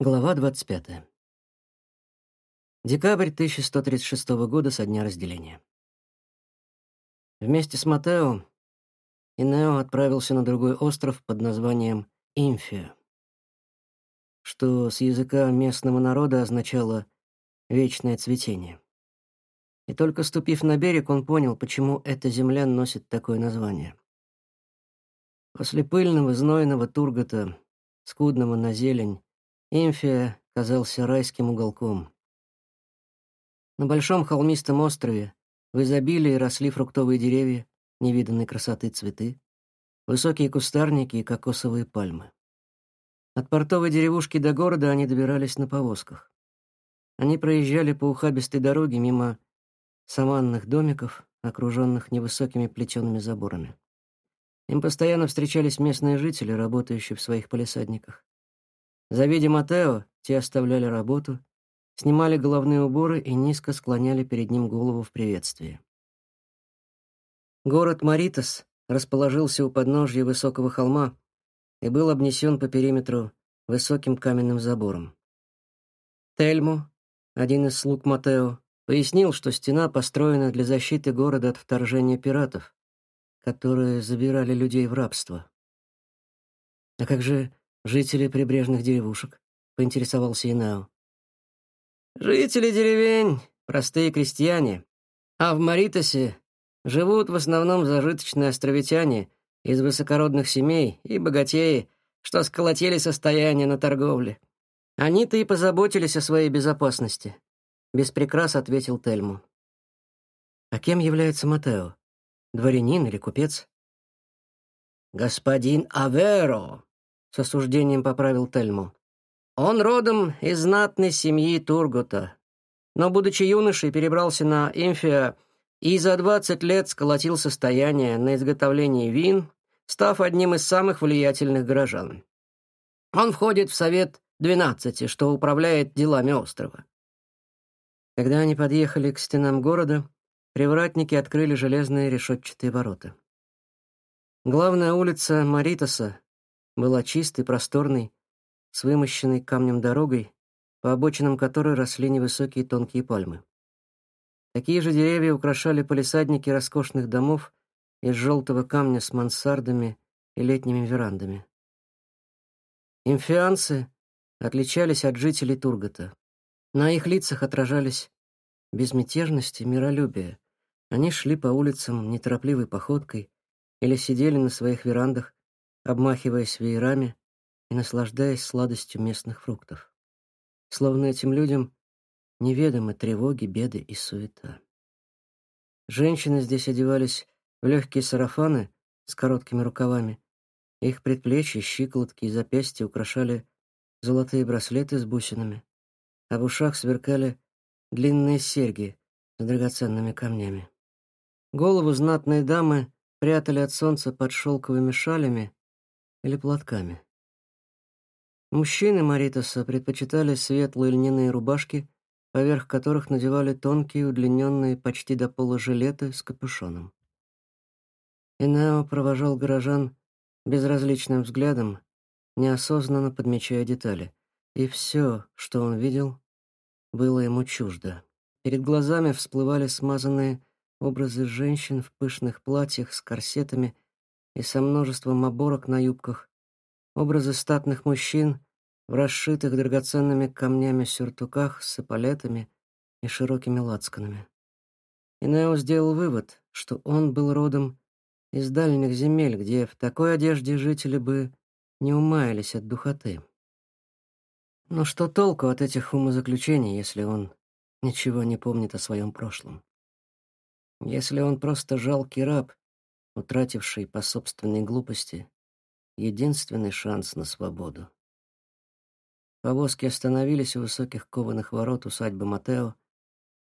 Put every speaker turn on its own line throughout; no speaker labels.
Глава 25. Декабрь 1136 года со дня разделения. Вместе с Матео Инео отправился на другой остров под названием Имфия, что с языка местного народа означало «вечное цветение». И только ступив на берег, он понял, почему эта земля носит такое название. После пыльного, знойного Тургота, скудного на зелень, Имфия казался райским уголком. На большом холмистом острове в изобилии росли фруктовые деревья, невиданной красоты цветы, высокие кустарники и кокосовые пальмы. От портовой деревушки до города они добирались на повозках. Они проезжали по ухабистой дороге мимо саманных домиков, окруженных невысокими плетеными заборами. Им постоянно встречались местные жители, работающие в своих полисадниках. Завидя Матео, те оставляли работу, снимали головные уборы и низко склоняли перед ним голову в приветствии. Город Маритас расположился у подножья высокого холма и был обнесен по периметру высоким каменным забором. Тельму, один из слуг Матео, пояснил, что стена построена для защиты города от вторжения пиратов, которые забирали людей в рабство. А как же жители прибрежных деревушек?» — поинтересовался Инао. «Жители деревень — простые крестьяне, а в Маритосе живут в основном зажиточные островитяне из высокородных семей и богатеи, что сколотили состояние на торговле. Они-то и позаботились о своей безопасности», — без прикрас ответил Тельму. «А кем является Матео? Дворянин или купец?»
«Господин Аверо», — с осуждением поправил Тельму. «Он родом из знатной семьи Тургота, но, будучи юношей, перебрался на Имфия и за 20 лет сколотил состояние на изготовлении вин, став одним из самых влиятельных горожан. Он входит в совет двенадцати, что управляет делами острова.
Когда они подъехали к стенам города, привратники открыли железные решетчатые ворота. Главная улица Маритоса была чистой, просторной, с вымощенной камнем дорогой, по обочинам которой росли невысокие тонкие пальмы. Такие же деревья украшали палисадники роскошных домов из желтого камня с мансардами и летними верандами. Имфианцы отличались от жителей Тургота. На их лицах отражались безмятежность и миролюбие. Они шли по улицам неторопливой походкой или сидели на своих верандах обмахиваясь веерами и наслаждаясь сладостью местных фруктов. Словно этим людям неведомы тревоги, беды и суета. Женщины здесь одевались в легкие сарафаны с короткими рукавами. Их предплечья, щиколотки и запястья украшали золотые браслеты с бусинами, а в ушах сверкали длинные серьги с драгоценными камнями. Голову знатные дамы прятали от солнца под шелковыми шалями или платками. Мужчины Маритоса предпочитали светлые льняные рубашки, поверх которых надевали тонкие, удлиненные почти до пола жилеты с капюшоном. Инео провожал горожан безразличным взглядом, неосознанно подмечая детали, и все, что он видел, было ему чуждо. Перед глазами всплывали смазанные образы женщин в пышных платьях с корсетами и со множеством оборок на юбках, образы статных мужчин в расшитых драгоценными камнями сюртуках с эполетами и широкими лацканами. И Нео сделал вывод, что он был родом из дальних земель, где в такой одежде жители бы не умаялись от духоты. Но что толку от этих умозаключений, если он ничего не помнит о своем прошлом? Если он просто жалкий раб, утративший по собственной глупости единственный шанс на свободу. Повозки остановились у высоких кованых ворот усадьбы Матео,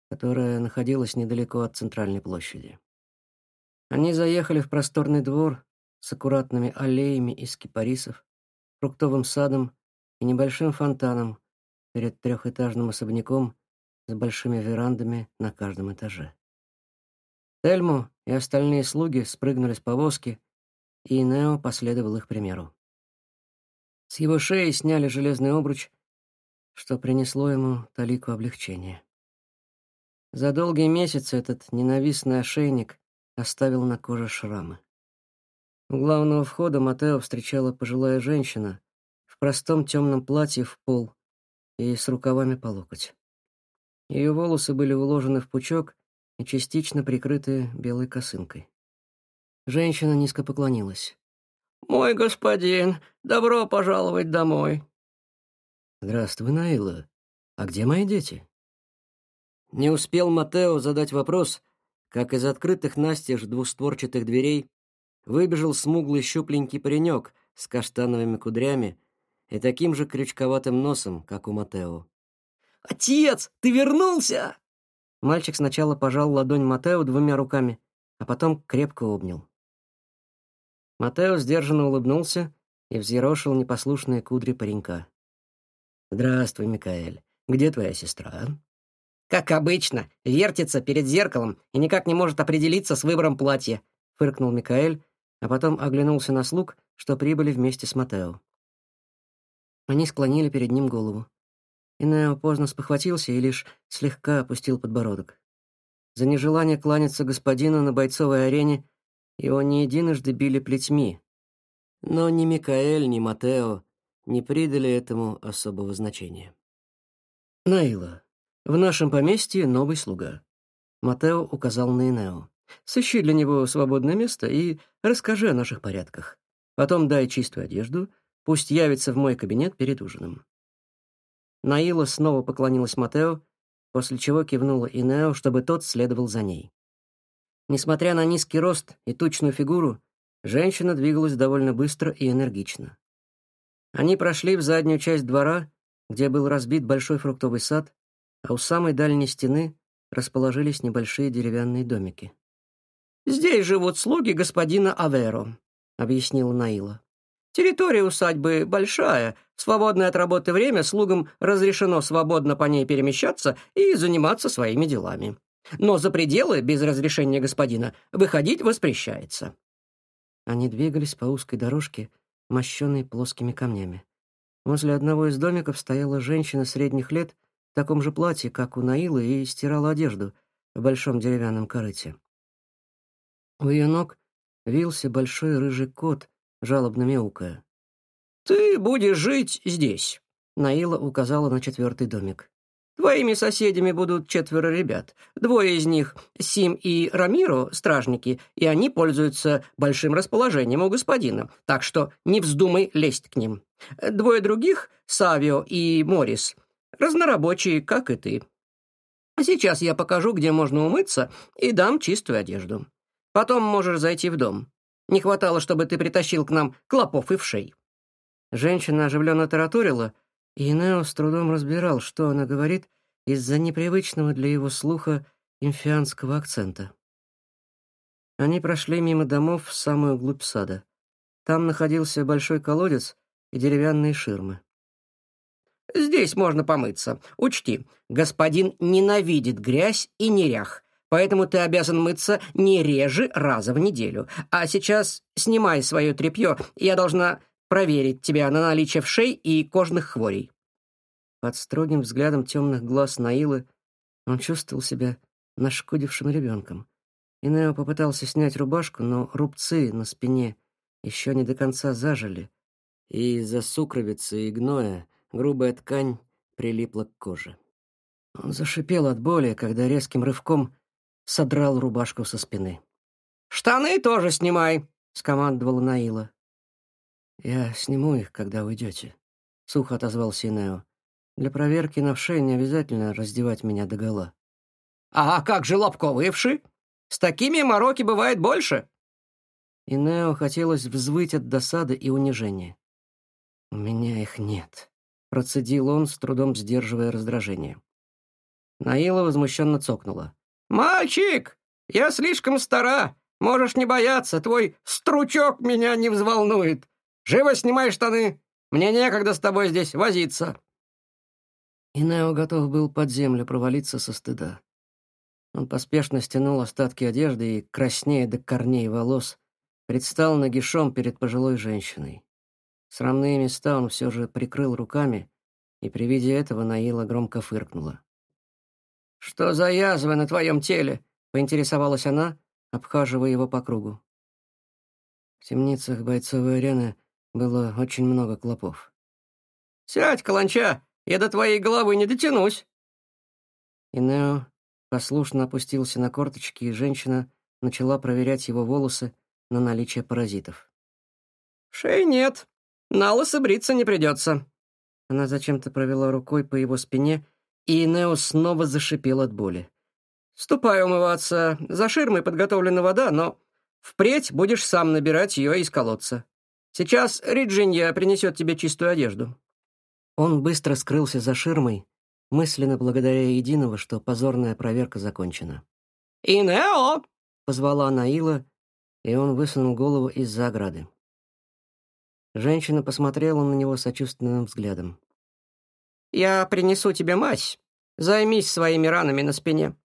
которая находилась недалеко от центральной площади. Они заехали в просторный двор с аккуратными аллеями из кипарисов, фруктовым садом и небольшим фонтаном перед трехэтажным особняком с большими верандами на каждом этаже. Тельму и остальные слуги спрыгнули с повозки, и Нео последовал их примеру. С его шеи сняли железный обруч что принесло ему талику облегчения. За долгие месяцы этот ненавистный ошейник оставил на коже шрамы. У главного входа Матео встречала пожилая женщина в простом темном платье в пол и с рукавами по локоть. Ее волосы были уложены в пучок и частично прикрыты белой косынкой. Женщина низко поклонилась.
«Мой господин, добро пожаловать домой!»
«Здравствуй, Наила. А где мои дети?» Не успел Матео задать вопрос, как из открытых настежь двустворчатых дверей выбежал смуглый щупленький паренек с каштановыми кудрями и таким же крючковатым носом, как у Матео.
«Отец, ты вернулся!»
Мальчик сначала пожал ладонь Матео двумя руками, а потом крепко обнял. Матео сдержанно улыбнулся и взъерошил непослушные кудри паренька. «Здравствуй, Микаэль. Где твоя сестра?»
«Как обычно, вертится перед зеркалом и никак не может определиться с выбором платья», — фыркнул Микаэль, а потом оглянулся на слуг, что прибыли вместе с Матео. Они склонили перед ним голову. Инео поздно спохватился и лишь слегка опустил подбородок. За нежелание кланяться господину на бойцовой арене его не единожды били плетьми. Но ни Микаэль, ни Матео не придали этому особого значения. «Наила, в нашем поместье новый слуга». Матео указал на Инео. «Сыщи для него свободное место и расскажи о наших порядках. Потом дай чистую одежду, пусть явится в мой кабинет перед ужином». Наила снова поклонилась Матео, после чего кивнула Инео, чтобы тот следовал за ней. Несмотря на низкий рост и тучную фигуру, женщина двигалась довольно быстро и энергично. Они прошли в заднюю часть двора, где был разбит большой фруктовый сад, а у самой дальней стены расположились небольшие деревянные домики. «Здесь живут слуги господина Аверо», — объяснила Наила. «Территория усадьбы большая, свободное от работы время слугам разрешено свободно по ней перемещаться и заниматься своими делами но за пределы, без разрешения господина, выходить воспрещается».
Они двигались по узкой дорожке, мощенной плоскими камнями. Возле одного из домиков стояла женщина средних лет в таком же платье, как у Наилы, и стирала одежду в большом деревянном корыте. У ее ног вился большой рыжий кот, жалобно мяукая.
«Ты будешь жить здесь», — Наила указала на четвертый домик. Твоими соседями будут четверо ребят. Двое из них — Сим и Рамиро, стражники, и они пользуются большим расположением у господина, так что не вздумай лезть к ним. Двое других — Савио и Морис, разнорабочие, как и ты. Сейчас я покажу, где можно умыться, и дам чистую одежду. Потом можешь зайти в дом. Не хватало, чтобы ты притащил к нам клопов и вшей».
Женщина оживленно тараторила, и Нео с трудом разбирал, что она говорит из-за непривычного для его слуха инфианского акцента. Они прошли мимо домов в самую глубь сада. Там находился большой колодец и деревянные ширмы.
«Здесь можно помыться. Учти, господин ненавидит грязь и нерях, поэтому ты обязан мыться не реже раза в неделю. А сейчас снимай свое тряпье, я должна проверить тебя на наличие вшей и кожных хворей».
Под строгим взглядом темных глаз Наилы он чувствовал себя нашкодившим ребенком. Инео попытался снять рубашку, но рубцы на спине еще не до конца зажили, и из-за сукровицы и гноя грубая ткань прилипла к коже. Он зашипел от боли, когда резким рывком содрал рубашку со спины.
«Штаны тоже снимай!» — скомандовала Наила.
«Я сниму их, когда уйдете», — сухо отозвался Инео. «Для проверки на вшей не обязательно раздевать меня догола».
«А как же лобковые вши? С такими мороки бывает больше».
Инео хотелось взвыть от досады и унижения. «У меня их нет», — процедил он, с трудом сдерживая раздражение. Наила возмущенно цокнула.
«Мальчик, я слишком стара. Можешь не бояться, твой стручок меня не взволнует. Живо снимай штаны! Мне некогда с тобой здесь возиться!»
И готов был под землю провалиться со стыда. Он поспешно стянул остатки одежды и, краснея до корней волос, предстал нагишом перед пожилой женщиной. Срамные места он все же прикрыл руками, и при виде этого Наила громко фыркнула.
«Что за язвы на твоем теле?» — поинтересовалась она, обхаживая его по кругу.
В темницах бойцовой арены было очень много клопов.
«Сядь, каланча, я до твоей головы не дотянусь!»
Инео послушно опустился на корточки, и женщина начала проверять его волосы на наличие паразитов.
«Шеи нет. На лысо бриться не придется».
Она зачем-то провела рукой по его спине, и Инео снова зашипел от боли.
«Ступай умываться. За ширмой подготовлена вода, но впредь будешь сам набирать ее из колодца. Сейчас Риджинья принесет тебе чистую одежду».
Он быстро скрылся за ширмой, мысленно благодаря единого, что позорная проверка закончена.
«Инео!»
— позвала Наила, и он высунул голову из-за ограды. Женщина посмотрела на него сочувственным взглядом.
«Я принесу тебе мазь. Займись своими ранами на спине».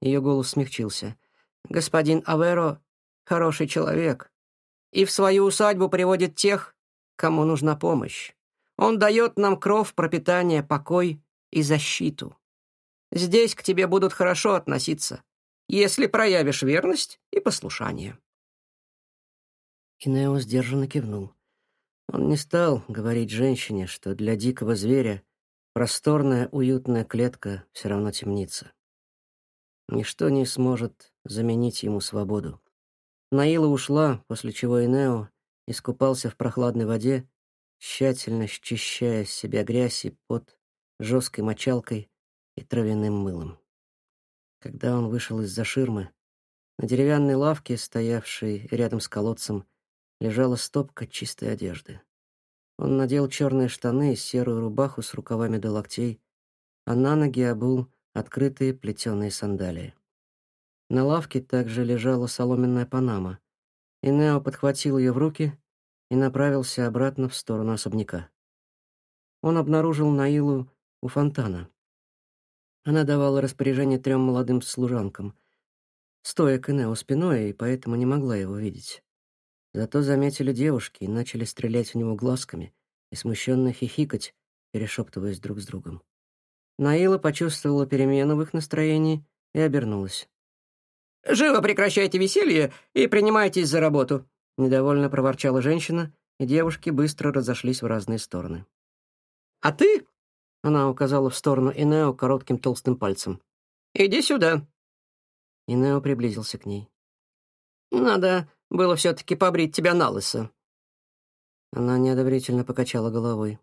Ее голос смягчился.
«Господин Аверо — хороший человек, и в свою усадьбу приводит тех, кому нужна помощь. Он дает нам кров, пропитание, покой и защиту. Здесь к тебе будут хорошо относиться, если проявишь верность и послушание».
Инео сдержанно кивнул. Он не стал говорить женщине, что для дикого зверя просторная уютная клетка все равно темница. Ничто не сможет заменить ему свободу. Наила ушла, после чего Инео искупался в прохладной воде, тщательно счищая с себя грязь и пот жесткой мочалкой и травяным мылом. Когда он вышел из-за ширмы, на деревянной лавке, стоявшей рядом с колодцем, лежала стопка чистой одежды. Он надел черные штаны и серую рубаху с рукавами до локтей, а на ноги обул открытые плетеные сандалии. На лавке также лежала соломенная панама, и Нео подхватил ее в руки и направился обратно в сторону особняка. Он обнаружил Наилу у фонтана. Она давала распоряжение трем молодым служанкам, стоя к Энео спиной, и поэтому не могла его видеть. Зато заметили девушки и начали стрелять в него глазками и смущенно хихикать, перешептываясь друг с другом. Наила почувствовала перемену в их настроении и обернулась.
«Живо прекращайте веселье и принимайтесь за работу!»
Недовольно проворчала женщина, и девушки быстро разошлись в разные стороны.
«А ты?»
— она указала в сторону Инео коротким толстым пальцем.
«Иди сюда!»
Инео приблизился к ней.
«Надо было все-таки побрить тебя на лысо».
Она неодобрительно покачала головой.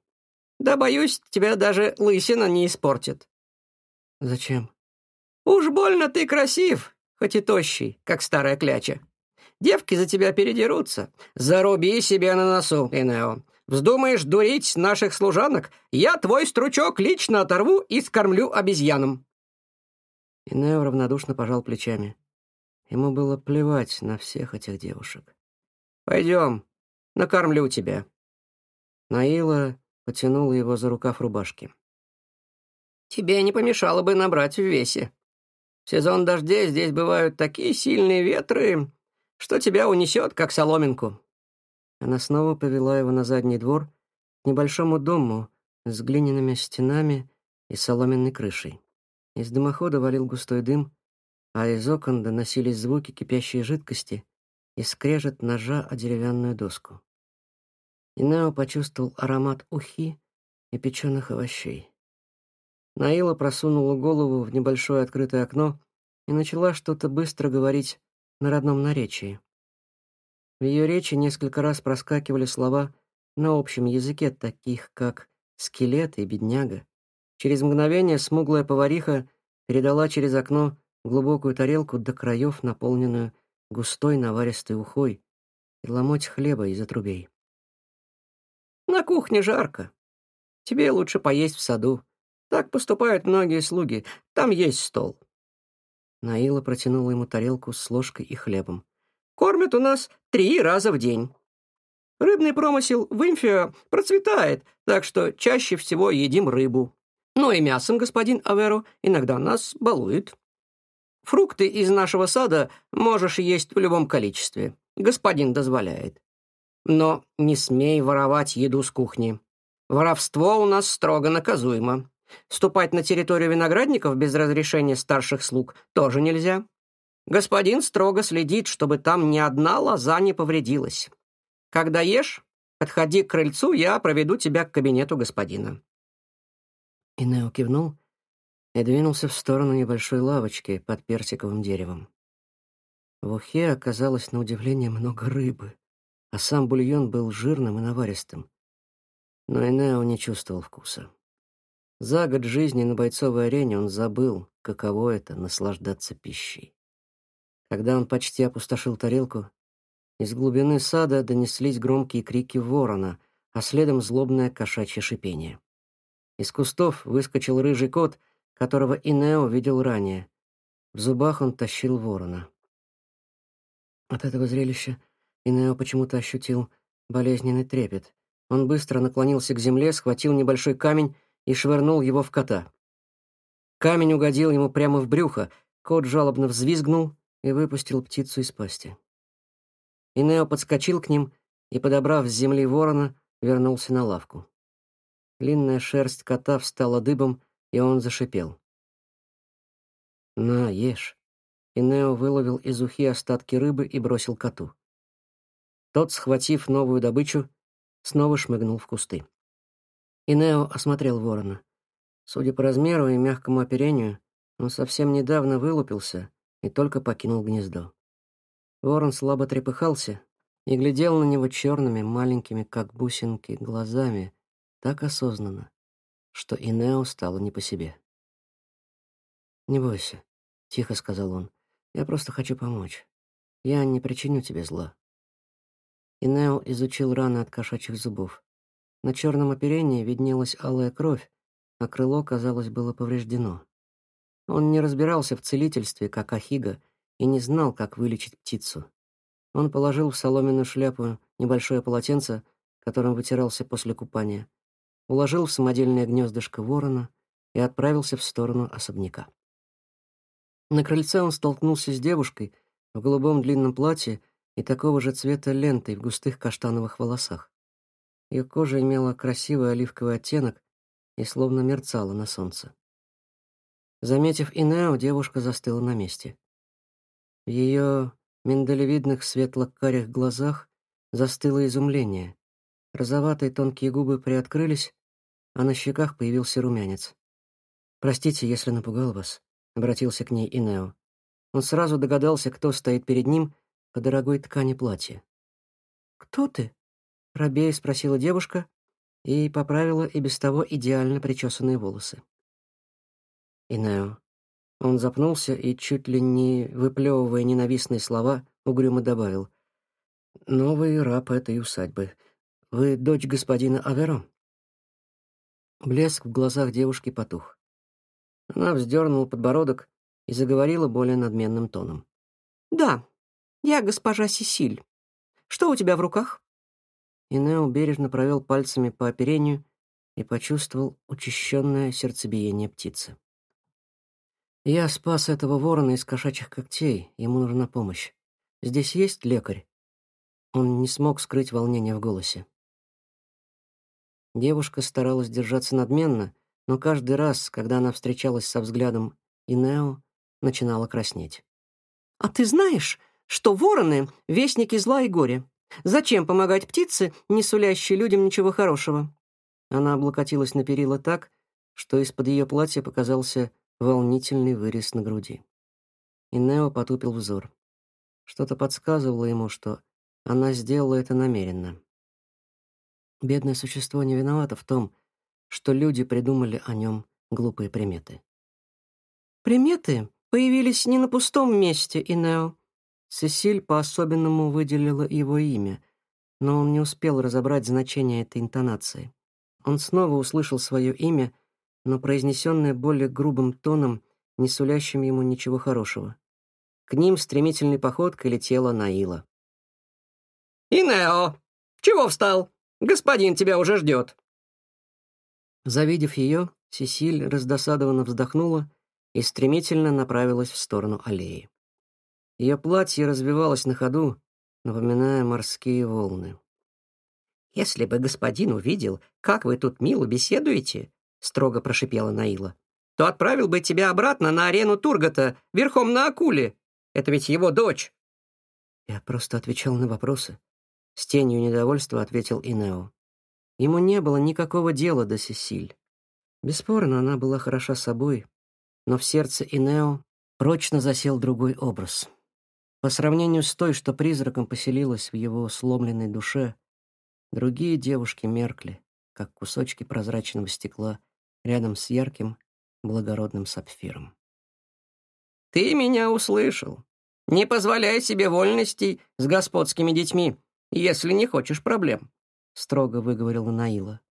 «Да, боюсь, тебя даже лысина не испортит».
«Зачем?»
«Уж больно ты красив, хоть и тощий, как старая кляча. Девки за тебя передерутся. Заруби себя на носу, Инео. Вздумаешь дурить наших служанок, я твой стручок лично оторву и скормлю обезьянам».
Инео равнодушно пожал плечами. Ему было плевать на всех этих девушек.
«Пойдем, накормлю тебя».
Наила потянула его за рукав рубашки.
«Тебе не помешало бы набрать в весе. В сезон дождей здесь бывают такие сильные ветры, что тебя унесет, как соломинку».
Она снова повела его на задний двор, к небольшому дому с глиняными стенами и соломенной крышей. Из дымохода валил густой дым, а из окон доносились звуки кипящей жидкости и скрежет ножа о деревянную доску. Инео почувствовал аромат ухи и печеных овощей. Наила просунула голову в небольшое открытое окно и начала что-то быстро говорить на родном наречии. В ее речи несколько раз проскакивали слова на общем языке, таких как «скелет» и «бедняга». Через мгновение смуглая повариха передала через окно глубокую тарелку до краев, наполненную густой наваристой ухой, и ломоть хлеба из отрубей.
«На кухне жарко. Тебе лучше поесть в саду. Так поступают многие слуги. Там есть стол».
Наила протянула ему тарелку с ложкой и хлебом.
«Кормят у нас три раза в день. Рыбный промысел в Имфио процветает, так что чаще всего едим рыбу. Но и мясом господин Аверо иногда нас балует. Фрукты из нашего сада можешь есть в любом количестве. Господин дозволяет. Но не смей воровать еду с кухни. Воровство у нас строго наказуемо. Ступать на территорию виноградников без разрешения старших слуг тоже нельзя. Господин строго следит, чтобы там ни одна лоза не повредилась. Когда ешь, подходи к крыльцу, я проведу тебя к кабинету господина».
Инео кивнул и двинулся в сторону небольшой лавочки под персиковым деревом. В ухе оказалось на удивление много рыбы, а сам бульон был жирным и наваристым. Но Инео не чувствовал вкуса. За год жизни на бойцовой арене он забыл, каково это — наслаждаться пищей. Когда он почти опустошил тарелку, из глубины сада донеслись громкие крики ворона, а следом злобное кошачье шипение. Из кустов выскочил рыжий кот, которого Инео видел ранее. В зубах он тащил ворона. От этого зрелища Инео почему-то ощутил болезненный трепет. Он быстро наклонился к земле, схватил небольшой камень и швырнул его в кота. Камень угодил ему прямо в брюхо, кот жалобно взвизгнул и выпустил птицу из пасти. Инео подскочил к ним и, подобрав с земли ворона, вернулся на лавку. Длинная шерсть кота встала дыбом, и он зашипел. «На, ешь». Инео выловил из ухи остатки рыбы и бросил коту. Тот, схватив новую добычу, снова шмыгнул в кусты. Инео осмотрел ворона. Судя по размеру и мягкому оперению, он совсем недавно вылупился и только покинул гнездо. Ворон слабо трепыхался и глядел на него черными, маленькими, как бусинки, глазами, так осознанно, что Инео стало не по себе. «Не бойся», — тихо сказал он. «Я просто хочу помочь. Я не причиню тебе зла». Инео изучил раны от кошачьих зубов. На черном оперении виднелась алая кровь, а крыло, казалось, было повреждено. Он не разбирался в целительстве, как Ахига, и не знал, как вылечить птицу. Он положил в соломенную шляпу небольшое полотенце, которым вытирался после купания, уложил в самодельное гнездышко ворона и отправился в сторону особняка. На крыльце он столкнулся с девушкой в голубом длинном платье и такого же цвета лентой в густых каштановых волосах. Ее кожа имела красивый оливковый оттенок и словно мерцала на солнце. Заметив Инео, девушка застыла на месте. В ее миндалевидных светло-карих глазах застыло изумление. Розоватые тонкие губы приоткрылись, а на щеках появился румянец. «Простите, если напугал вас», — обратился к ней Инео. Он сразу догадался, кто стоит перед ним по дорогой ткани платья. «Кто ты?» Рабея спросила девушка и поправила и без того идеально причесанные волосы. Инео. Он запнулся и, чуть ли не выплевывая ненавистные слова, угрюмо добавил. «Новый раб этой усадьбы. Вы дочь господина Аверо?» Блеск в глазах девушки потух. Она вздернула подбородок и заговорила более надменным тоном. «Да, я госпожа Сесиль. Что у тебя в руках?» и Нео бережно провел пальцами по оперению и почувствовал учащенное сердцебиение птицы. «Я спас этого ворона из кошачьих когтей, ему нужна помощь. Здесь есть лекарь?» Он не смог скрыть волнение в голосе. Девушка старалась держаться надменно, но каждый раз, когда она встречалась со взглядом Инео, начинала краснеть. «А ты знаешь, что вороны — вестники зла и горя? Зачем помогать птице, не сулящей людям ничего хорошего?» Она облокотилась на перила так, что из-под ее платья показался волнительный вырез на груди. И Нео потупил взор. Что-то подсказывало ему, что она сделала это намеренно. Бедное существо не виновато в том, что люди придумали о нем глупые приметы. «Приметы появились не на пустом месте, Инео», Сесиль по-особенному выделила его имя, но он не успел разобрать значение этой интонации. Он снова услышал свое имя, но произнесенное более грубым тоном, не сулящим ему ничего хорошего. К ним стремительной походкой летела Наила.
«Инео! Чего встал? Господин тебя уже ждет!»
Завидев ее, Сесиль раздосадованно вздохнула и стремительно направилась в сторону аллеи. Ее платье развивалось на ходу, напоминая морские волны.
«Если бы господин увидел, как вы тут мило беседуете», — строго прошипела Наила, «то отправил бы тебя обратно на арену Тургота верхом на акуле. Это ведь его дочь».
Я просто отвечал на вопросы. С тенью недовольства ответил Инео. Ему не было никакого дела до Сесиль. Бесспорно, она была хороша собой, но в сердце Инео прочно засел другой образ. По сравнению с той, что призраком поселилась в его сломленной душе, другие девушки меркли, как кусочки прозрачного стекла рядом с ярким, благородным сапфиром.
«Ты меня услышал. Не позволяй себе вольностей с господскими детьми, если не хочешь проблем», — строго выговорила Наила.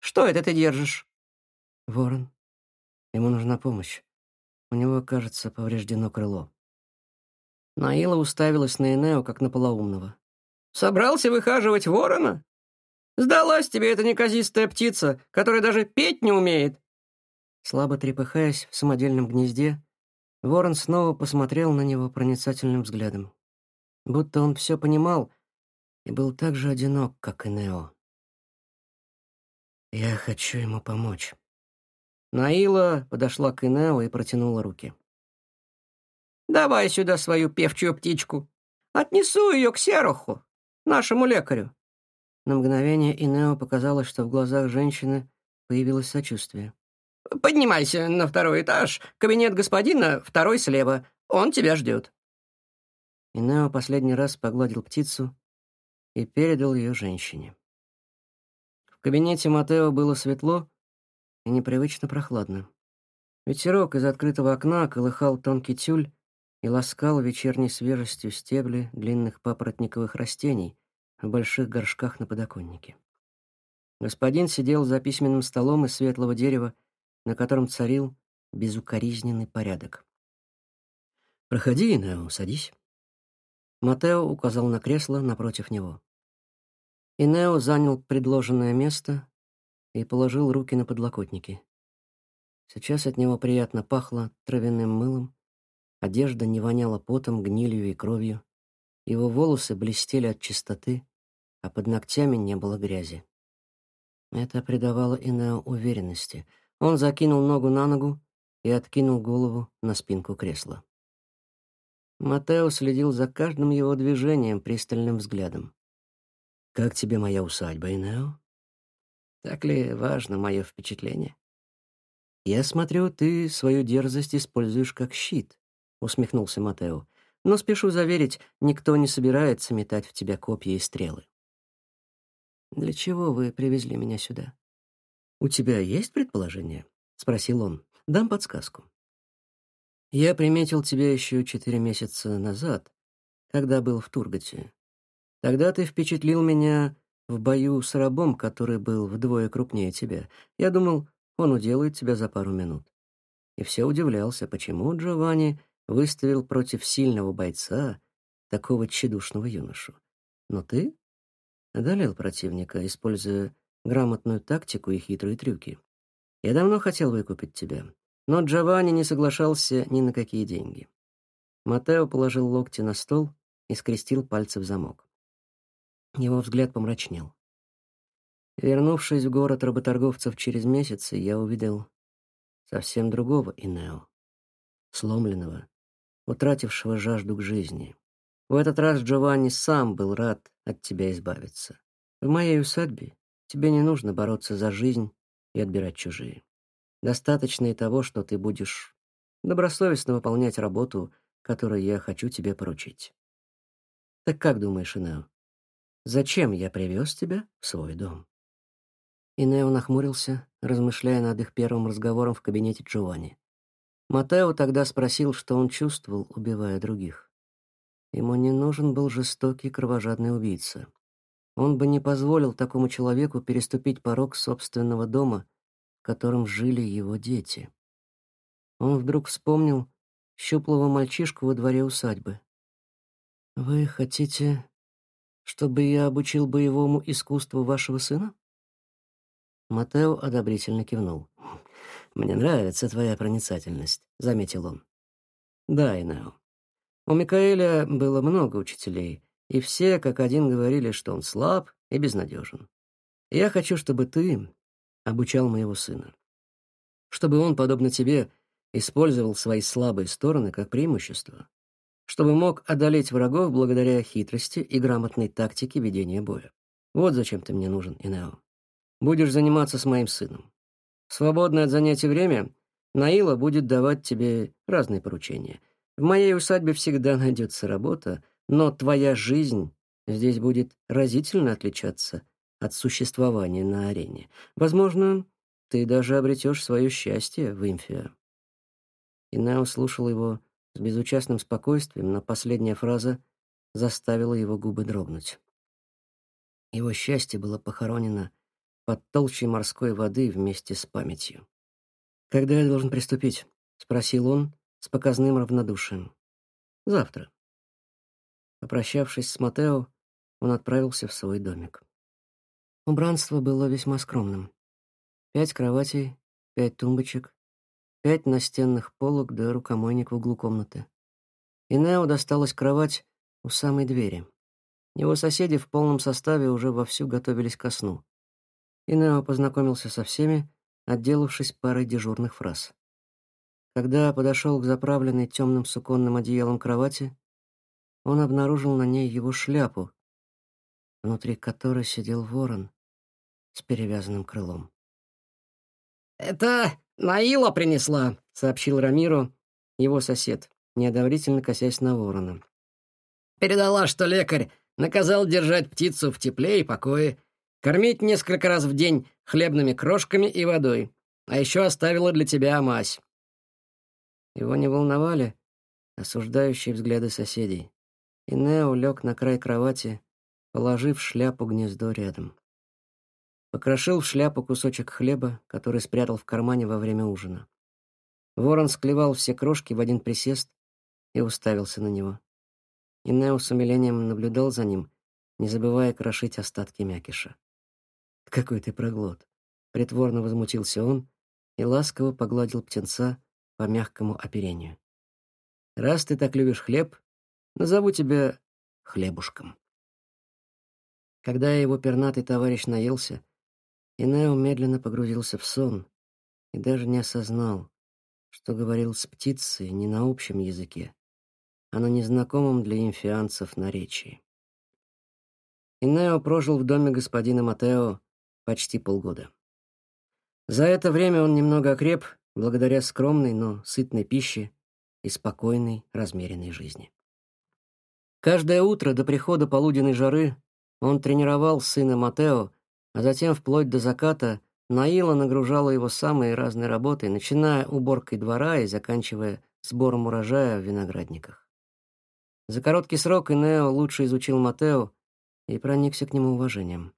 «Что это ты держишь?»
«Ворон. Ему нужна помощь. У него, кажется, повреждено крыло».
Наила уставилась на Энео, как на полоумного. «Собрался выхаживать ворона? Сдалась тебе эта неказистая птица, которая даже петь не умеет!»
Слабо трепыхаясь в самодельном гнезде, ворон снова посмотрел на него проницательным взглядом. Будто он все понимал и был так же одинок, как и Нео. «Я хочу ему помочь».
Наила подошла к Инео и протянула руки. Давай сюда свою певчую птичку. Отнесу ее к Серуху, нашему лекарю».
На мгновение Инео показалось, что в глазах женщины появилось сочувствие.
«Поднимайся на второй этаж. Кабинет господина, второй слева. Он тебя ждет».
Инео последний раз погладил птицу и передал ее женщине. В кабинете Матео было светло и непривычно прохладно. Ветерок из открытого окна колыхал тонкий тюль, и ласкал вечерней свежестью стебли длинных папоротниковых растений в больших горшках на подоконнике. Господин сидел за письменным столом из светлого дерева, на котором царил безукоризненный порядок. «Проходи, Инео, садись». Матео указал на кресло напротив него. Инео занял предложенное место и положил руки на подлокотники. Сейчас от него приятно пахло травяным мылом, Одежда не воняла потом, гнилью и кровью. Его волосы блестели от чистоты, а под ногтями не было грязи. Это придавало Инео уверенности. Он закинул ногу на ногу и откинул голову на спинку кресла. Матео следил за каждым его движением пристальным взглядом. «Как тебе моя усадьба, Инео?» «Так ли важно мое впечатление?» «Я смотрю, ты свою дерзость используешь как щит усмехнулся Матео. Но спешу заверить, никто не собирается метать в тебя копья и стрелы. Для чего вы привезли меня сюда? У тебя есть предположение? спросил он. Дам подсказку. Я приметил тебя еще четыре месяца назад, когда был в Турготе. Тогда ты впечатлил меня в бою с рабом, который был вдвое крупнее тебя. Я думал, он уделает тебя за пару минут. И все удивлялся, почему Джованни выставил против сильного бойца такого тщедушного юношу. Но ты одолел противника, используя грамотную тактику и хитрые трюки. Я давно хотел выкупить тебя, но Джованни не соглашался ни на какие деньги. Матео положил локти на стол и скрестил пальцы в замок. Его взгляд помрачнел. Вернувшись в город работорговцев через месяц, я увидел совсем другого Инео, сломленного, утратившего жажду к жизни. В этот раз Джованни сам был рад от тебя избавиться. В моей усадьбе тебе не нужно бороться за жизнь и отбирать чужие. Достаточно и того, что ты будешь добросовестно выполнять работу, которую я хочу тебе поручить. Так как думаешь, Инео, зачем я привез тебя в свой дом?» Инео нахмурился, размышляя над их первым разговором в кабинете Джованни. Матео тогда спросил, что он чувствовал, убивая других. Ему не нужен был жестокий кровожадный убийца. Он бы не позволил такому человеку переступить порог собственного дома, в котором жили его дети. Он вдруг вспомнил щуплого мальчишку во дворе усадьбы. «Вы хотите, чтобы я обучил боевому искусству вашего сына?» Матео одобрительно кивнул. «Мне нравится твоя проницательность», — заметил он. «Да, Инео. У Микаэля было много учителей, и все как один говорили, что он слаб и безнадежен. Я хочу, чтобы ты обучал моего сына. Чтобы он, подобно тебе, использовал свои слабые стороны как преимущество. Чтобы мог одолеть врагов благодаря хитрости и грамотной тактике ведения боя. Вот зачем ты мне нужен, Инео. Будешь заниматься с моим сыном. В свободное от занятий время Наила будет давать тебе разные поручения. В моей усадьбе всегда найдется работа, но твоя жизнь здесь будет разительно отличаться от существования на арене. Возможно, ты даже обретешь свое счастье в Имфиа». Инео слушал его с безучастным спокойствием, но последняя фраза заставила его губы дрогнуть. Его счастье было похоронено под толщей морской воды вместе с памятью. «Когда я должен приступить?» — спросил он с показным равнодушием. «Завтра». Попрощавшись с Матео, он отправился в свой домик. Убранство было весьма скромным. Пять кроватей, пять тумбочек, пять настенных полок да рукомойник в углу комнаты. И Нео досталась кровать у самой двери. Его соседи в полном составе уже вовсю готовились ко сну. И Нео познакомился со всеми, отделавшись парой дежурных фраз. Когда подошел к заправленной темным суконным одеялом кровати, он обнаружил на ней его шляпу, внутри которой сидел ворон с перевязанным крылом.
«Это Наила принесла», — сообщил Рамиру его сосед, неодобрительно косясь на ворона. «Передала, что лекарь наказал держать птицу в тепле и покое, кормить несколько раз в день хлебными крошками и водой, а еще оставила для тебя мазь».
Его не волновали осуждающие взгляды соседей и Нео лег на край кровати, положив шляпу гнездо рядом. Покрошил в шляпу кусочек хлеба, который спрятал в кармане во время ужина. Ворон склевал все крошки в один присест и уставился на него. И Нео с умилением наблюдал за ним, не забывая крошить остатки мякиша. «Какой ты проглот!» — притворно возмутился он и ласково погладил птенца по мягкому оперению. «Раз ты так любишь хлеб, Назову тебя Хлебушком. Когда его пернатый товарищ наелся, Инео медленно погрузился в сон и даже не осознал, что говорил с птицей не на общем языке, а на незнакомом для инфианцев наречии. Инео прожил в доме господина Матео почти полгода. За это время он немного окреп благодаря скромной, но сытной пище и спокойной, размеренной жизни. Каждое утро до прихода полуденной жары он тренировал сына Матео, а затем вплоть до заката Наила нагружала его самой разной работой, начиная уборкой двора и заканчивая сбором урожая в виноградниках. За короткий срок Инео лучше изучил Матео и проникся к нему уважением.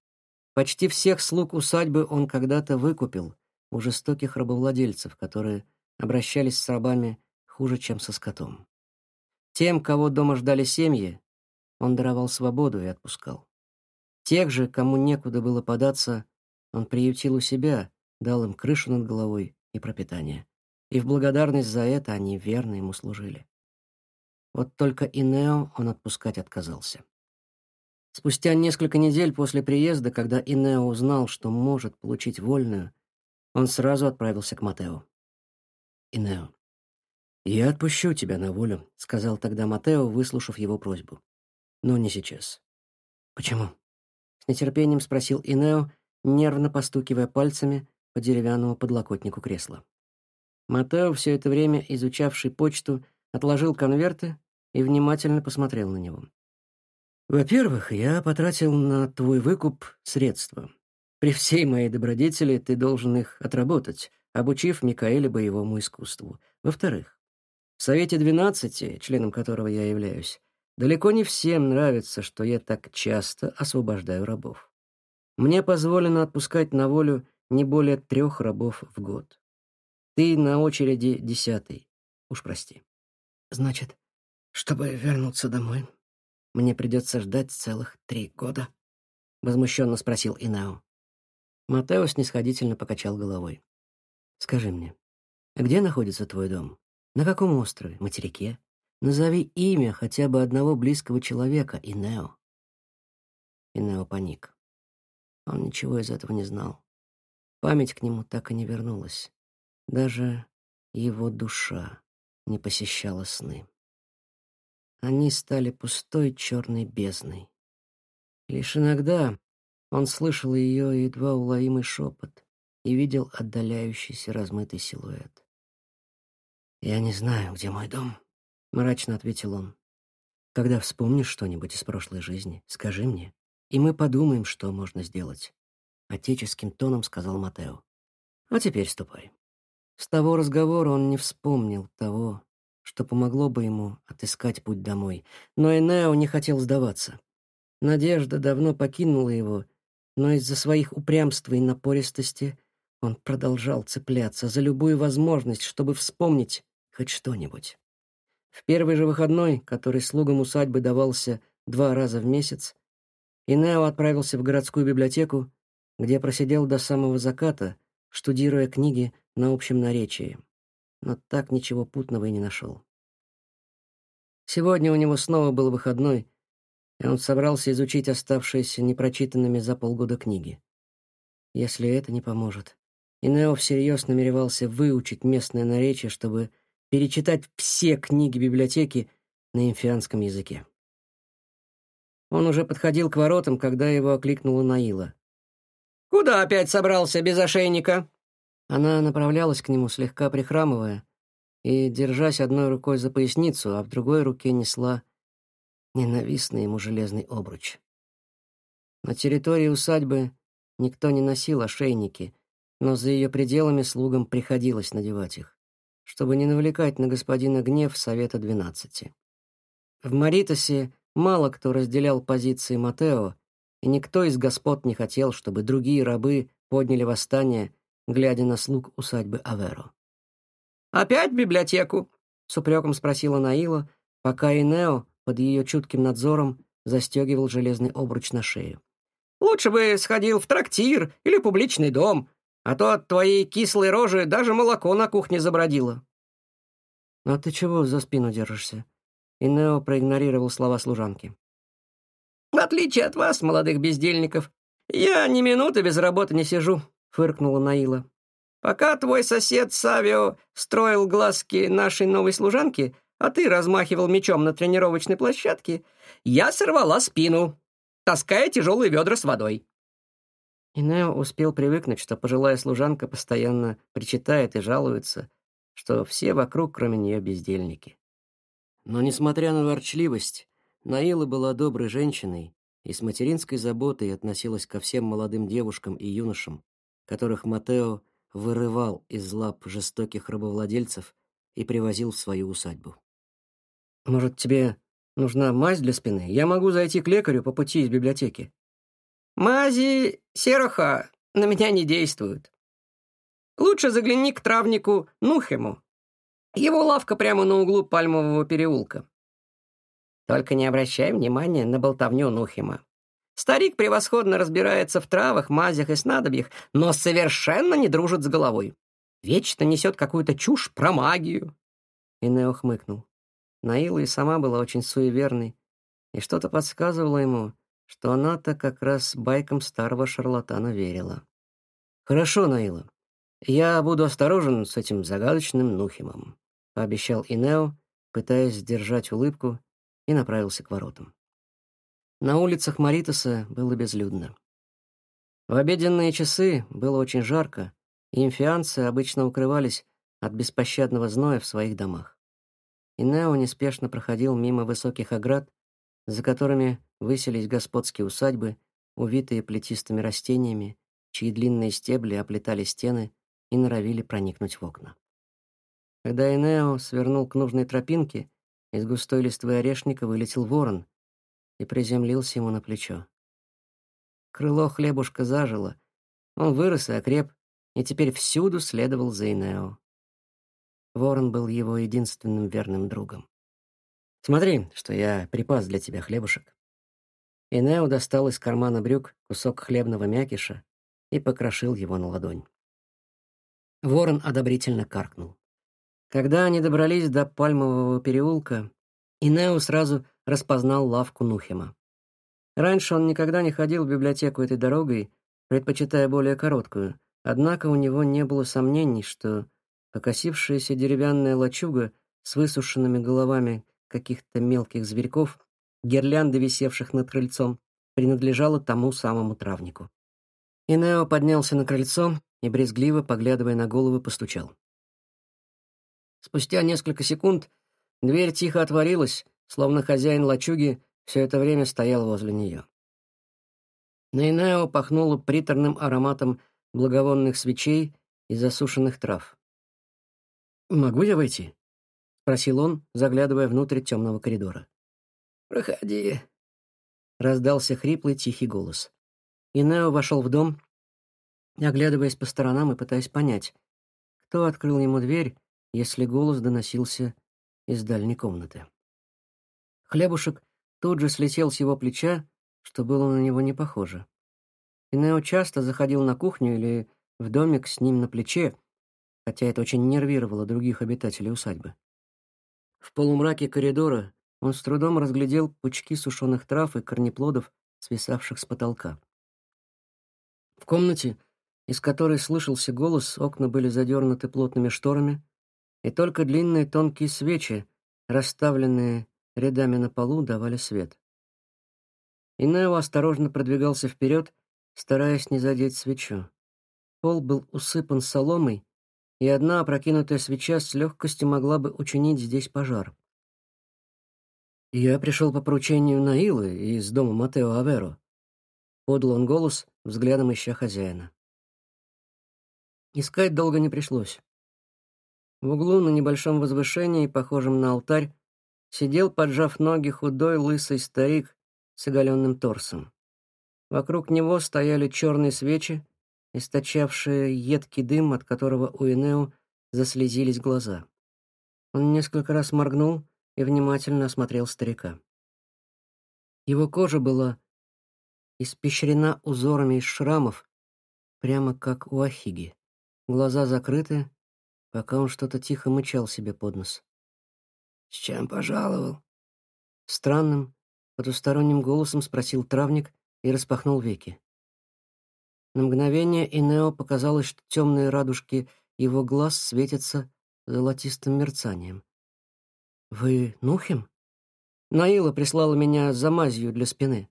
Почти всех слуг усадьбы он когда-то выкупил у жестоких рабовладельцев, которые обращались с рабами хуже, чем со скотом. Тем, кого дома ждали семьи, он даровал свободу и отпускал. Тех же, кому некуда было податься, он приютил у себя, дал им крышу над головой и пропитание. И в благодарность за это они верно ему служили. Вот только Инео он отпускать отказался. Спустя несколько недель после приезда, когда Инео узнал, что может получить вольную, он сразу отправился к Матео. «Инео, «Я отпущу тебя на волю», — сказал тогда Матео, выслушав его просьбу. «Но не сейчас». «Почему?» — с нетерпением спросил Инео, нервно постукивая пальцами по деревянному подлокотнику кресла. Матео, все это время изучавший почту, отложил конверты и внимательно посмотрел на него. «Во-первых, я потратил на твой выкуп средства. При всей моей добродетели ты должен их отработать, обучив Микаэля боевому искусству. Во-вторых, в Совете двенадцати, членом которого я являюсь, далеко не всем нравится, что я так часто освобождаю рабов. Мне позволено отпускать на волю не более трех рабов в год. Ты на очереди десятый. Уж прости. Значит, чтобы вернуться домой, мне придется ждать целых три года? Возмущенно спросил Инао. Матео снисходительно покачал головой. Скажи мне, где находится твой дом? На каком острове? Материке? Назови имя хотя бы одного близкого человека, Инео. Инео паник. Он ничего из этого не знал. Память к нему так и не вернулась. Даже его душа не посещала сны. Они стали пустой черной бездной. Лишь иногда он слышал ее едва уловимый шепот и видел отдаляющийся размытый силуэт. «Я не знаю, где мой дом», — мрачно ответил он. «Когда вспомнишь что-нибудь из прошлой жизни, скажи мне, и мы подумаем, что можно сделать», — отеческим тоном сказал Матео. «А теперь ступай». С того разговора он не вспомнил того, что помогло бы ему отыскать путь домой, но Энео не хотел сдаваться. Надежда давно покинула его, но из-за своих упрямства и напористости он продолжал цепляться за любую возможность, чтобы вспомнить хоть что-нибудь. В первый же выходной, который слугам усадьбы давался два раза в месяц, Инео отправился в городскую библиотеку, где просидел до самого заката, штудируя книги на общем наречии, но так ничего путного и не нашел. Сегодня у него снова был выходной, и он собрался изучить оставшиеся непрочитанными за полгода книги. Если это не поможет, Инео всерьез намеревался выучить местное наречие, чтобы перечитать все книги библиотеки на инфианском языке. Он уже подходил к воротам, когда его окликнула Наила.
«Куда опять собрался без ошейника?»
Она направлялась к нему, слегка прихрамывая, и, держась одной рукой за поясницу, а в другой руке несла ненавистный ему железный обруч. На территории усадьбы никто не носил ошейники, но за ее пределами слугам приходилось надевать их чтобы не навлекать на господина гнев Совета Двенадцати. В Маритосе мало кто разделял позиции Матео, и никто из господ не хотел, чтобы другие рабы подняли восстание, глядя на слуг усадьбы Аверо.
«Опять в библиотеку?» — с упреком спросила Наила, пока Инео под ее чутким надзором застегивал железный обруч на шею. «Лучше бы сходил в трактир или публичный дом, а то от твоей кислой рожи даже молоко на кухне забродило».
«А ты чего за спину держишься?» И Нео проигнорировал слова служанки.
«В отличие от вас, молодых бездельников, я ни минуты без работы не сижу», — фыркнула Наила. «Пока твой сосед Савио строил глазки нашей новой служанки, а ты размахивал мечом на тренировочной площадке, я сорвала спину, таская тяжелые ведра с водой.
И успел привыкнуть, что пожилая служанка постоянно причитает и жалуется, что все вокруг, кроме нее, бездельники. Но, несмотря на ворчливость, Наила была доброй женщиной и с материнской заботой относилась ко всем молодым девушкам и юношам, которых Матео вырывал из лап жестоких рабовладельцев и привозил в свою усадьбу. «Может, тебе нужна мазь для спины? Я могу зайти к лекарю по пути из библиотеки»,
Мази Сероха на меня не действуют. Лучше загляни к травнику Нухему. Его лавка прямо на углу Пальмового переулка. Только не обращай внимания на болтовню Нухима. Старик превосходно разбирается в травах, мазях и снадобьях, но совершенно не дружит с головой. Вечно несет какую-то чушь про магию.
Инео хмыкнул. Наила и сама была очень суеверной, и что-то подсказывало ему, что она-то как раз байкам старого шарлатана верила. «Хорошо, Наила. Я буду осторожен с этим загадочным Нухимом», — пообещал Инео, пытаясь сдержать улыбку, и направился к воротам. На улицах Маритоса было безлюдно. В обеденные часы было очень жарко, и инфианцы обычно укрывались от беспощадного зноя в своих домах. Инео неспешно проходил мимо высоких оград, за которыми высились господские усадьбы, увитые плетистыми растениями, чьи длинные стебли оплетали стены и норовили проникнуть в окна. Когда Энео свернул к нужной тропинке, из густой листвы орешника вылетел ворон и приземлился ему на плечо. Крыло хлебушка зажило, он вырос и окреп, и теперь всюду следовал за Энео. Ворон был его единственным верным другом. «Смотри, что я припас для тебя хлебушек». И Нео достал из кармана брюк кусок хлебного мякиша и покрошил его на ладонь. Ворон одобрительно каркнул. Когда они добрались до Пальмового переулка, Инео сразу распознал лавку Нухема. Раньше он никогда не ходил в библиотеку этой дорогой, предпочитая более короткую, однако у него не было сомнений, что покосившаяся деревянная лачуга с высушенными головами каких-то мелких зверьков, гирлянды, висевших над крыльцом, принадлежала тому самому травнику. Инео поднялся на крыльцо и, брезгливо, поглядывая на головы, постучал. Спустя несколько секунд дверь тихо отворилась, словно хозяин лачуги все это время стоял возле нее. На Инео пахнуло приторным ароматом благовонных свечей и засушенных трав. «Могу я войти?» — спросил он, заглядывая внутрь темного коридора.
«Проходи», —
раздался хриплый тихий голос. Инео вошел в дом, оглядываясь по сторонам и пытаясь понять, кто открыл ему дверь, если голос доносился из дальней комнаты. Хлебушек тут же слетел с его плеча, что было на него не похоже. Инео часто заходил на кухню или в домик с ним на плече, хотя это очень нервировало других обитателей усадьбы. В полумраке коридора он с трудом разглядел пучки сушеных трав и корнеплодов, свисавших с потолка. В комнате, из которой слышался голос, окна были задернуты плотными шторами, и только длинные тонкие свечи, расставленные рядами на полу, давали свет. Инео осторожно продвигался вперед, стараясь не задеть свечу. Пол был усыпан соломой, и одна опрокинутая свеча с легкостью могла бы учинить здесь пожар. «Я пришел по поручению Наилы из дома Матео Аверо», — подал он голос, взглядом ища хозяина. Искать долго не пришлось. В углу на небольшом возвышении, похожем на алтарь, сидел, поджав ноги, худой лысый старик с оголенным торсом. Вокруг него стояли черные свечи, источавшие едкий дым, от которого у Энео заслезились глаза. Он несколько раз моргнул и внимательно осмотрел старика. Его кожа была испещрена узорами из шрамов, прямо как у Ахиги. Глаза закрыты, пока он что-то тихо мычал себе под нос.
«С чем пожаловал?»
Странным, потусторонним голосом спросил травник и распахнул веки. На мгновение Инео показалось, что темные радужки его глаз светятся золотистым мерцанием. «Вы Нухим?» «Наила прислала меня за мазью для спины».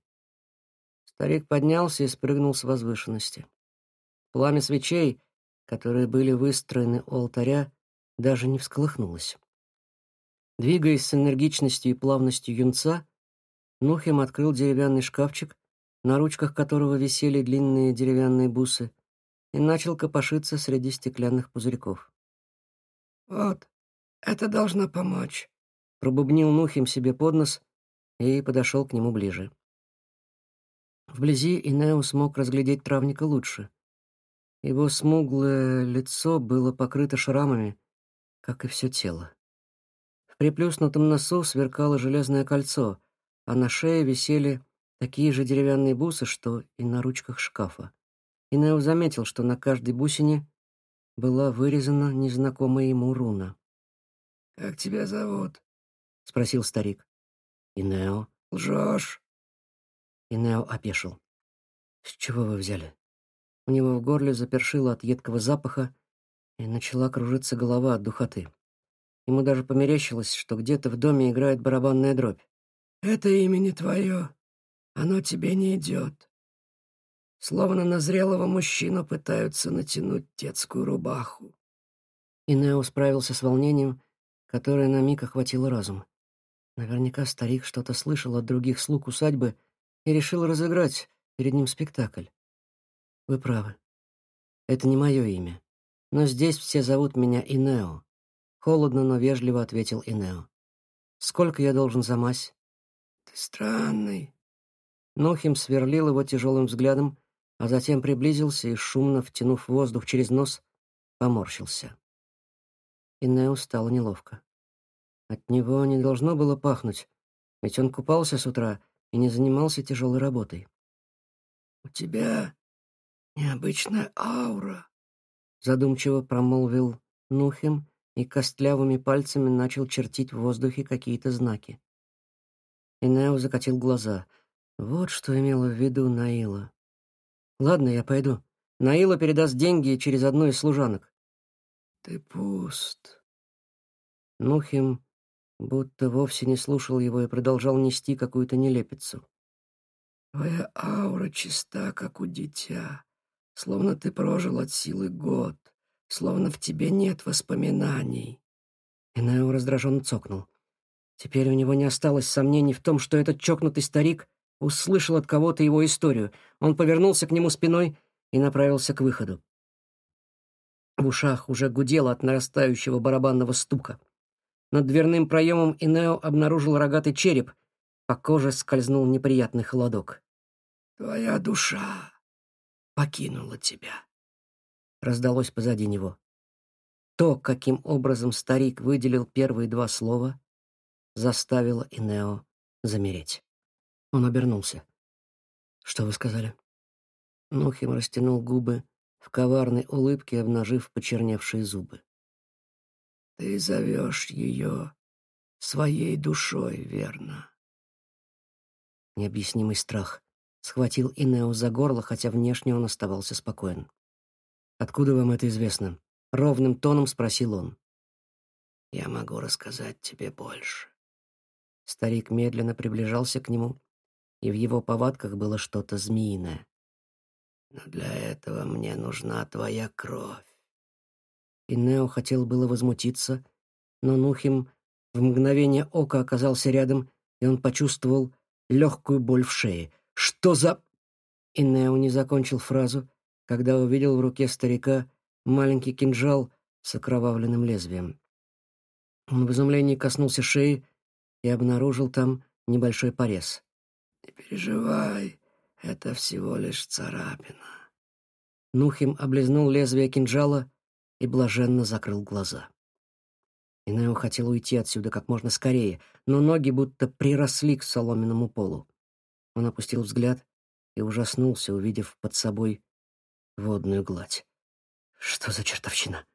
Старик поднялся и спрыгнул с возвышенности. Пламя свечей, которые были выстроены у алтаря, даже не всколыхнулось. Двигаясь с энергичностью и плавностью юнца, Нухим открыл деревянный шкафчик на ручках которого висели длинные деревянные бусы, и начал копошиться среди стеклянных пузырьков.
«Вот, это должно помочь», —
пробубнил Нухим себе под нос и подошел к нему ближе. Вблизи Инео смог разглядеть травника лучше. Его смуглое лицо было покрыто шрамами, как и все тело. В приплюснутом носу сверкало железное кольцо, а на шее висели Такие же деревянные бусы, что и на ручках шкафа. И Нео заметил, что на каждой бусине была вырезана незнакомая ему руна.
«Как тебя зовут?»
— спросил старик. «Инео».
«Лжешь».
Инео опешил. «С чего вы взяли?» У него в горле запершило от едкого запаха, и начала кружиться голова от духоты. Ему даже померещилось, что где-то в доме играет барабанная дробь.
«Это имя не твое», оно тебе не идет. Словно на зрелого мужчину пытаются натянуть детскую рубаху.
И справился с волнением, которое на миг охватило разум. Наверняка старик что-то слышал от других слуг усадьбы и решил разыграть перед ним спектакль. Вы правы. Это не мое имя. Но здесь все зовут меня Инео. Холодно, но вежливо ответил Инео. Сколько я должен за мазь?
Ты странный,
Нохим сверлил его тяжелым взглядом, а затем приблизился и, шумно втянув воздух через нос, поморщился. И Нео стало неловко. От него не должно было пахнуть, ведь он купался с утра и не занимался тяжелой работой.
«У тебя необычная аура», —
задумчиво промолвил Нухим и костлявыми пальцами начал чертить в воздухе какие-то знаки. Инео закатил глаза — вот что имела в виду Наила. Ладно, я пойду. Наила передаст деньги через одну из служанок.
Ты пуст.
Нухим будто вовсе не слушал его и продолжал нести какую-то нелепицу.
Твоя аура чиста, как у дитя, словно ты прожил от силы год, словно в тебе нет воспоминаний.
Инео раздраженно цокнул. Теперь у него не осталось сомнений в том, что этот чокнутый старик услышал от кого-то его историю. Он повернулся к нему спиной и направился к выходу. В ушах уже гудело от нарастающего барабанного стука. Над дверным проемом Инео обнаружил рогатый череп. По коже скользнул неприятный холодок.
«Твоя душа покинула тебя», —
раздалось позади него. То, каким образом старик выделил первые два слова, заставило Инео замереть. Он обернулся. «Что вы сказали?» Нухим растянул губы в коварной улыбке, обнажив почерневшие зубы.
«Ты зовешь ее своей душой, верно?»
Необъяснимый страх схватил Инео за горло, хотя внешне он оставался спокоен. «Откуда вам это известно?» — ровным тоном спросил он.
«Я могу рассказать тебе больше».
Старик медленно приближался к нему, и в его повадках было что-то змеиное.
«Но для этого мне нужна твоя кровь».
И Нео хотел было возмутиться, но Нухим в мгновение ока оказался рядом, и он почувствовал легкую боль в шее. «Что за...» И Нео не закончил фразу, когда увидел в руке старика маленький кинжал с окровавленным лезвием. Он в изумлении коснулся шеи и обнаружил там небольшой порез.
«Не переживай, это всего лишь царапина».
Нухим облизнул лезвие кинжала и блаженно закрыл глаза. Инео хотел уйти отсюда как можно скорее, но ноги будто приросли к соломенному полу. Он опустил взгляд и ужаснулся, увидев под собой водную гладь. Что за чертовщина?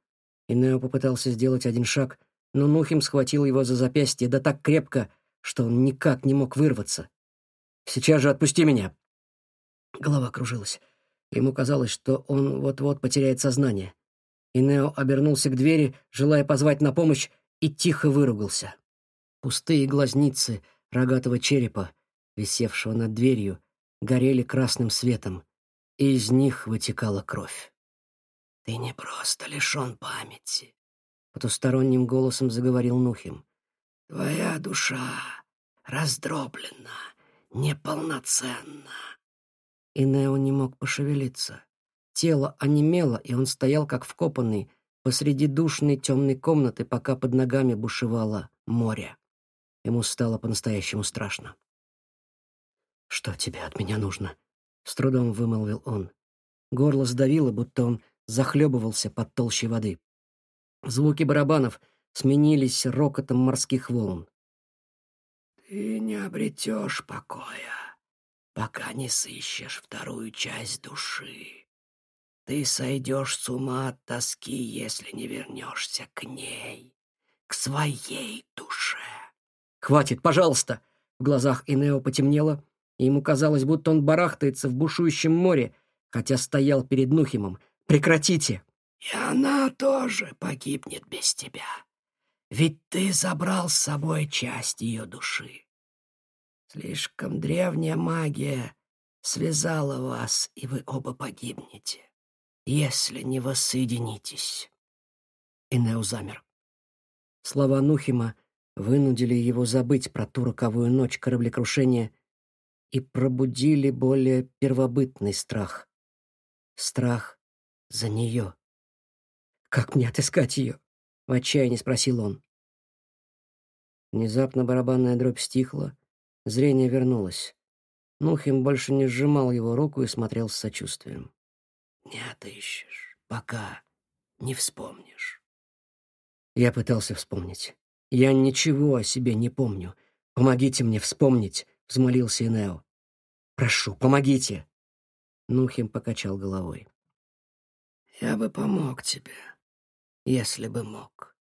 Инео попытался сделать один шаг, но Нухим схватил его за запястье да так крепко, что он никак не мог вырваться. «Сейчас же отпусти меня!» Голова кружилась. Ему казалось, что он вот-вот потеряет сознание. И Нео обернулся к двери, желая позвать на помощь, и тихо выругался. Пустые глазницы рогатого черепа, висевшего над дверью, горели красным светом, и из них вытекала кровь.
«Ты не просто лишен памяти.
Потусторонним голосом заговорил Нухим.
«Твоя душа раздроблена, неполноценна».
И Нео не мог пошевелиться. Тело онемело, и он стоял как вкопанный посреди душной темной комнаты, пока под ногами бушевало море. Ему стало по-настоящему страшно. «Что тебе от меня нужно?» — с трудом вымолвил он. Горло сдавило, будто он захлебывался под толщей воды. Звуки барабанов сменились рокотом морских волн.
«Ты не обретешь покоя, пока не сыщешь вторую часть души. Ты сойдешь с ума от тоски, если не вернешься к ней, к своей душе».
«Хватит, пожалуйста!» В глазах Инео потемнело, и ему казалось, будто он барахтается в бушующем море, хотя стоял перед Нухимом. «Прекратите!»
И она тоже погибнет без тебя. Ведь ты забрал с собой часть ее души. Слишком древняя магия связала вас, и вы оба погибнете, если не воссоединитесь.
Инео замер. Слова Нухима вынудили его забыть про ту роковую ночь кораблекрушения и пробудили более первобытный страх. Страх за нее. «Как мне отыскать ее?» — в отчаянии спросил он. Внезапно барабанная дробь стихла, зрение вернулось. Нухим больше не сжимал его руку и смотрел с сочувствием.
«Не отыщешь, пока не вспомнишь».
Я пытался вспомнить. Я ничего о себе не помню. Помогите мне вспомнить, — взмолился Инео. «Прошу, помогите!» Нухим покачал головой.
«Я бы помог тебе, если бы мог.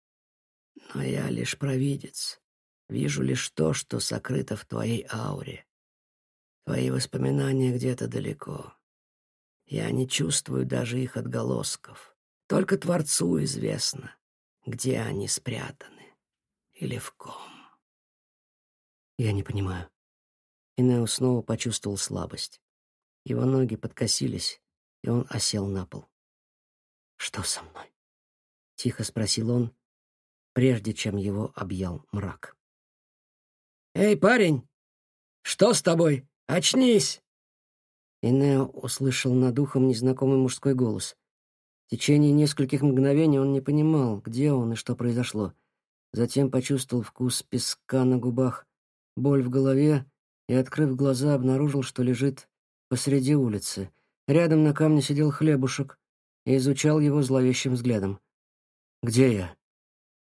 Но я лишь провидец, вижу лишь то, что сокрыто в твоей ауре. Твои воспоминания где-то далеко. Я не чувствую даже их отголосков. Только Творцу известно, где они спрятаны или в ком.
Я не понимаю. Инео снова почувствовал слабость. Его ноги подкосились, и он осел на пол. «Что со мной?» — тихо спросил он, прежде чем его объял мрак.
«Эй, парень, что с тобой? Очнись!»
Инео услышал над ухом незнакомый мужской голос. В течение нескольких мгновений он не понимал, где он и что произошло. Затем почувствовал вкус песка на губах, боль в голове и, открыв глаза, обнаружил, что лежит посреди улицы. Рядом на камне сидел хлебушек и изучал его зловещим взглядом. «Где я?»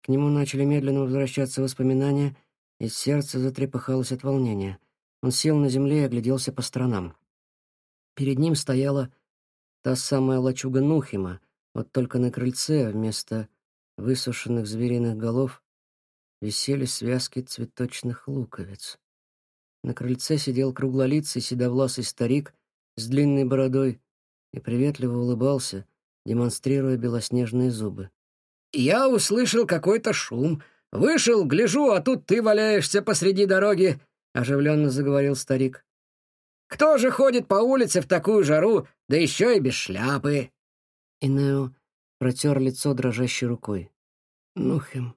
К нему начали медленно возвращаться воспоминания, и сердце затрепыхалось от волнения. Он сел на земле и огляделся по сторонам. Перед ним стояла та самая лачуга Нухима, вот только на крыльце вместо высушенных звериных голов висели связки цветочных луковиц. На крыльце сидел круглолицый седовласый старик с длинной бородой и приветливо улыбался, демонстрируя белоснежные зубы.
«Я услышал какой-то шум. Вышел, гляжу, а тут ты валяешься посреди дороги», — оживленно заговорил старик. «Кто же ходит по улице в такую жару, да еще и без шляпы?»
Инео протер лицо дрожащей рукой. «Нухем,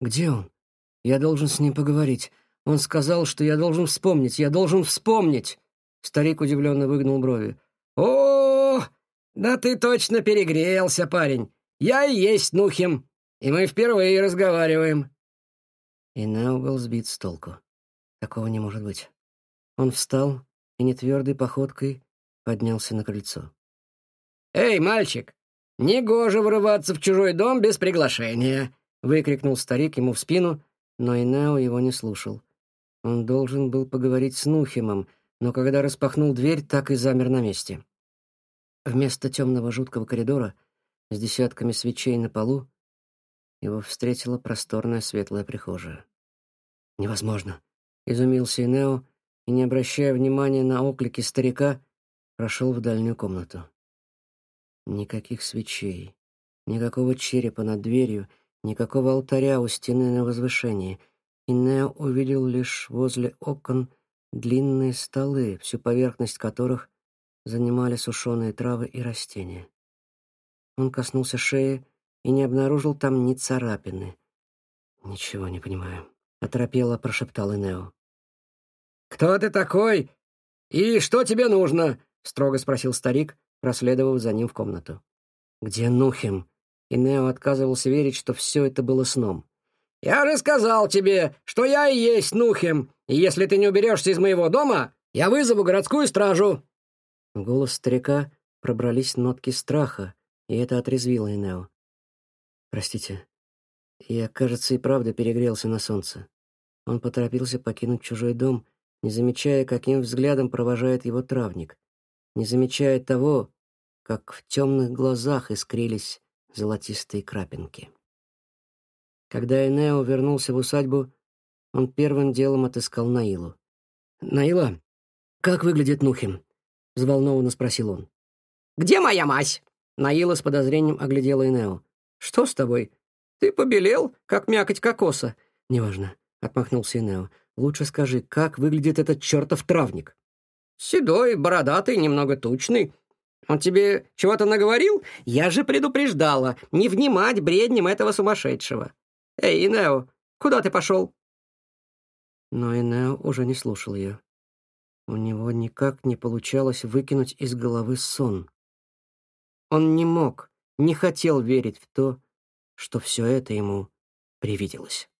где он? Я должен с ним поговорить. Он сказал, что я должен вспомнить, я должен вспомнить!» Старик удивленно выгнул брови.
«О, да ты точно перегрелся, парень. Я и есть Нухим, и мы впервые разговариваем».
И Нео сбит с толку. Такого не может быть. Он встал и нетвердой походкой поднялся на крыльцо.
«Эй, мальчик, негоже врываться в чужой дом без приглашения!» — выкрикнул старик ему в спину, но Инео его не слушал. Он должен был поговорить с Нухимом, но когда распахнул дверь, так и замер на месте. Вместо темного жуткого коридора — с десятками свечей на полу, его встретила просторная светлая прихожая. «Невозможно!» — изумился Инео и, не обращая внимания на оклики старика, прошел в дальнюю комнату. Никаких свечей, никакого черепа над дверью, никакого алтаря у стены на возвышении. Инео увидел лишь возле окон длинные столы, всю поверхность которых занимали сушеные травы и растения. Он коснулся шеи и не обнаружил там ни царапины. «Ничего не понимаю», — оторопело прошептал Энео. «Кто ты такой? И что тебе нужно?» — строго спросил старик, проследовав за ним в комнату.
«Где Нухим?» Инео отказывался верить, что все это было сном.
«Я же сказал тебе, что я и есть Нухим, и если ты не уберешься из моего дома, я вызову городскую стражу».
В голос старика пробрались нотки страха, и это отрезвило Энео. «Простите, я, кажется, и правда перегрелся на солнце». Он поторопился покинуть чужой дом, не замечая, каким взглядом провожает его травник, не замечая того, как в темных глазах искрились золотистые крапинки. Когда Энео вернулся в усадьбу, он первым делом отыскал Наилу. «Наила, как выглядит Нухим?» — взволнованно спросил он.
«Где моя мазь?»
Наила с подозрением оглядела Инео.
«Что с тобой? Ты побелел, как мякоть кокоса».
«Неважно», — отмахнулся Инео. «Лучше скажи, как выглядит этот чертов травник?»
«Седой, бородатый, немного тучный. Он тебе чего-то наговорил? Я же предупреждала, не внимать бредням этого сумасшедшего. Эй, Инео, куда ты пошел?»
Но Инео уже не слушал ее. У него никак не получалось выкинуть из головы сон. Он не мог, не хотел верить в то, что все это ему привиделось.